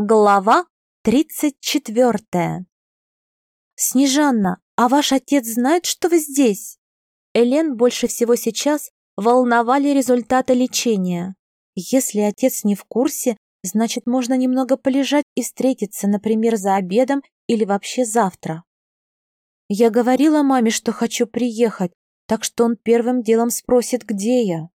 Глава тридцать четвертая. «Снежанна, а ваш отец знает, что вы здесь?» Элен больше всего сейчас волновали результаты лечения. Если отец не в курсе, значит, можно немного полежать и встретиться, например, за обедом или вообще завтра. Я говорила маме, что хочу приехать, так что он первым делом спросит, где я.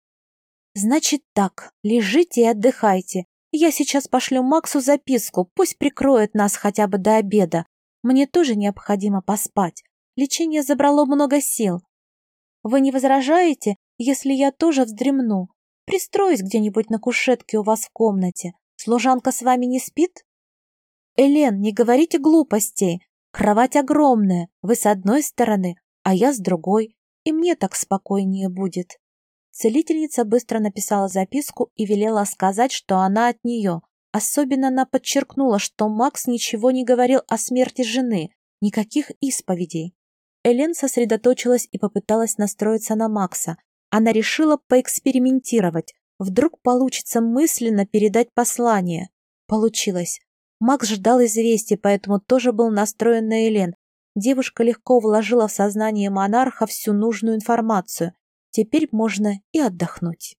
Значит так, лежите и отдыхайте, я сейчас пошлю Максу записку, пусть прикроет нас хотя бы до обеда. Мне тоже необходимо поспать. Лечение забрало много сил. Вы не возражаете, если я тоже вздремну? Пристроюсь где-нибудь на кушетке у вас в комнате. Служанка с вами не спит? Элен, не говорите глупостей. Кровать огромная, вы с одной стороны, а я с другой, и мне так спокойнее будет. Целительница быстро написала записку и велела сказать, что она от нее. Особенно она подчеркнула, что Макс ничего не говорил о смерти жены, никаких исповедей. Элен сосредоточилась и попыталась настроиться на Макса. Она решила поэкспериментировать. Вдруг получится мысленно передать послание. Получилось. Макс ждал известия, поэтому тоже был настроен на Элен. Девушка легко вложила в сознание монарха всю нужную информацию. Теперь можно и отдохнуть.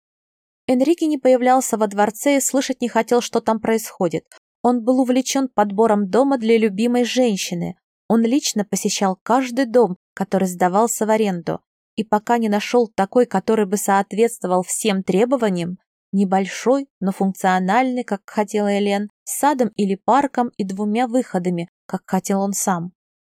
Энрике не появлялся во дворце и слышать не хотел, что там происходит. Он был увлечен подбором дома для любимой женщины. Он лично посещал каждый дом, который сдавался в аренду. И пока не нашел такой, который бы соответствовал всем требованиям, небольшой, но функциональный, как хотела Элен, с садом или парком и двумя выходами, как хотел он сам.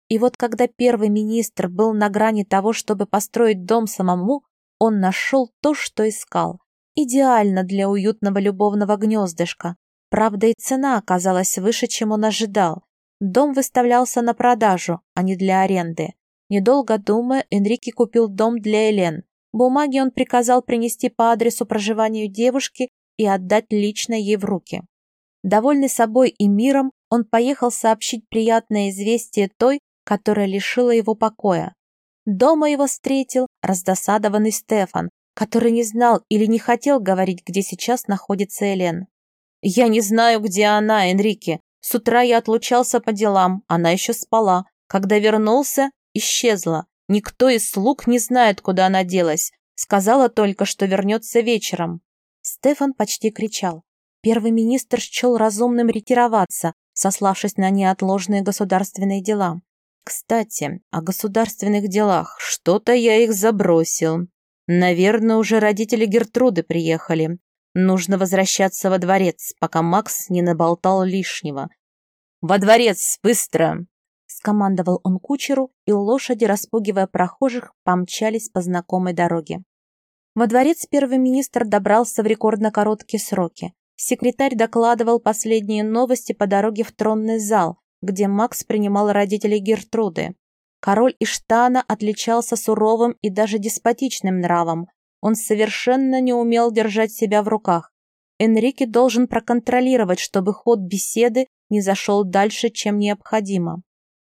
И вот когда первый министр был на грани того, чтобы построить дом самому, он нашел то, что искал. Идеально для уютного любовного гнездышка. Правда, и цена оказалась выше, чем он ожидал. Дом выставлялся на продажу, а не для аренды. Недолго думая, Энрике купил дом для Элен. Бумаги он приказал принести по адресу проживания девушки и отдать лично ей в руки. Довольный собой и миром, он поехал сообщить приятное известие той, которая лишила его покоя. Дома его встретил раздосадованный Стефан, который не знал или не хотел говорить, где сейчас находится Элен. «Я не знаю, где она, Энрике. С утра я отлучался по делам, она еще спала. Когда вернулся, исчезла. Никто из слуг не знает, куда она делась. Сказала только, что вернется вечером». Стефан почти кричал. Первый министр счел разумным ретироваться, сославшись на неотложные государственные дела. Кстати, о государственных делах. Что-то я их забросил. Наверное, уже родители Гертруды приехали. Нужно возвращаться во дворец, пока Макс не наболтал лишнего. «Во дворец, быстро!» Скомандовал он кучеру, и лошади, распугивая прохожих, помчались по знакомой дороге. Во дворец первый министр добрался в рекордно короткие сроки. Секретарь докладывал последние новости по дороге в тронный зал, где Макс принимал родителей Гертруды. Король Иштана отличался суровым и даже деспотичным нравом. Он совершенно не умел держать себя в руках. Энрике должен проконтролировать, чтобы ход беседы не зашел дальше, чем необходимо.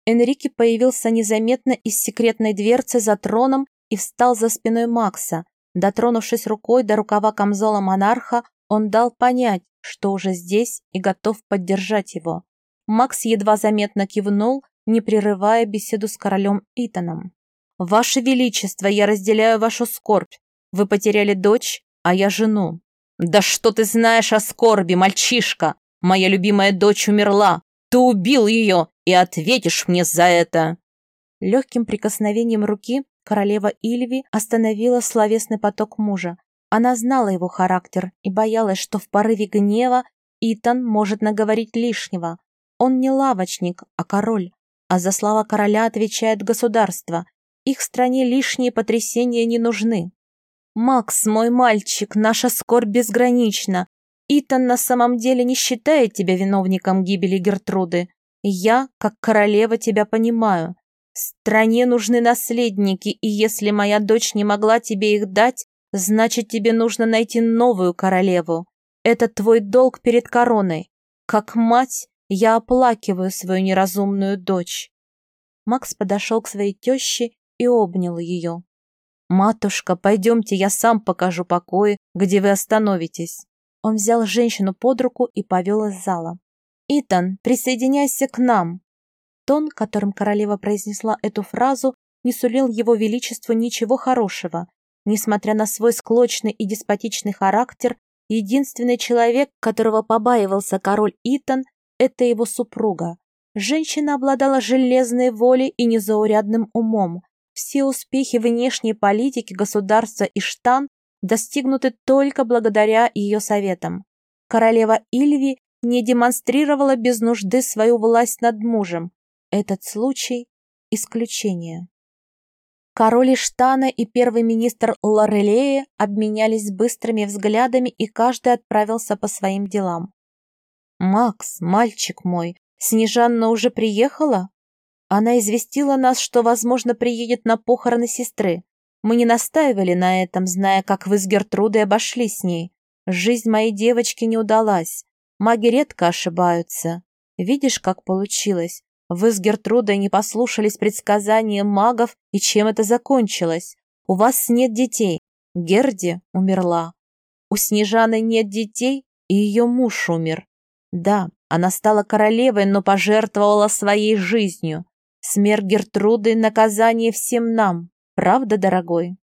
Энрике появился незаметно из секретной дверцы за троном и встал за спиной Макса. Дотронувшись рукой до рукава камзола монарха, он дал понять, что уже здесь и готов поддержать его. Макс едва заметно кивнул, не прерывая беседу с королем Итаном. «Ваше Величество, я разделяю вашу скорбь. Вы потеряли дочь, а я жену». «Да что ты знаешь о скорби, мальчишка? Моя любимая дочь умерла. Ты убил ее и ответишь мне за это!» Легким прикосновением руки королева Ильви остановила словесный поток мужа. Она знала его характер и боялась, что в порыве гнева Итан может наговорить лишнего. Он не лавочник, а король, а за слова короля отвечает государство. Их стране лишние потрясения не нужны. «Макс, мой мальчик, наша скорбь безгранична. Итан на самом деле не считает тебя виновником гибели Гертруды. Я, как королева, тебя понимаю. Стране нужны наследники, и если моя дочь не могла тебе их дать, значит, тебе нужно найти новую королеву. Это твой долг перед короной. Как мать, я оплакиваю свою неразумную дочь. Макс подошел к своей теще и обнял ее. «Матушка, пойдемте, я сам покажу покои, где вы остановитесь». Он взял женщину под руку и повел из зала. «Итан, присоединяйся к нам!» Тон, которым королева произнесла эту фразу, не сулил его величеству ничего хорошего. Несмотря на свой склочный и деспотичный характер, единственный человек, которого побаивался король Итан, это его супруга. Женщина обладала железной волей и незаурядным умом. Все успехи внешней политики государства Иштан достигнуты только благодаря ее советам. Королева Ильви не демонстрировала без нужды свою власть над мужем. Этот случай – исключение. Король Иштана и первый министр Лорелея обменялись быстрыми взглядами, и каждый отправился по своим делам. «Макс, мальчик мой, Снежанна уже приехала? Она известила нас, что, возможно, приедет на похороны сестры. Мы не настаивали на этом, зная, как вы с Гертрудой обошлись с ней. Жизнь моей девочки не удалась. Маги редко ошибаются. Видишь, как получилось? Вы с Гертрудой не послушались предсказания магов, и чем это закончилось? У вас нет детей. Герди умерла. У Снежаны нет детей, и ее муж умер. Да, она стала королевой, но пожертвовала своей жизнью. Смерть Гертруды — наказание всем нам. Правда, дорогой?»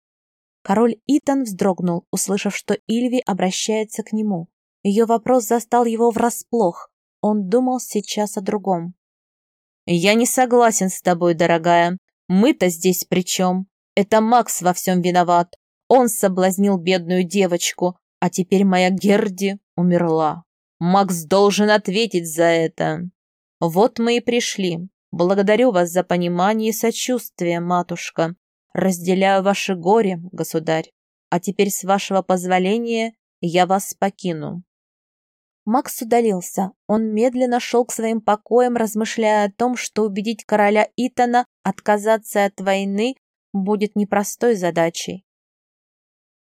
Король Итан вздрогнул, услышав, что Ильви обращается к нему. Ее вопрос застал его врасплох. Он думал сейчас о другом. «Я не согласен с тобой, дорогая. Мы-то здесь при чем? Это Макс во всем виноват. Он соблазнил бедную девочку, а теперь моя Герди умерла. Макс должен ответить за это. Вот мы и пришли. Благодарю вас за понимание и сочувствие, матушка. Разделяю ваше горе, государь. А теперь, с вашего позволения, я вас покину. Макс удалился. Он медленно шел к своим покоям, размышляя о том, что убедить короля Итана отказаться от войны будет непростой задачей.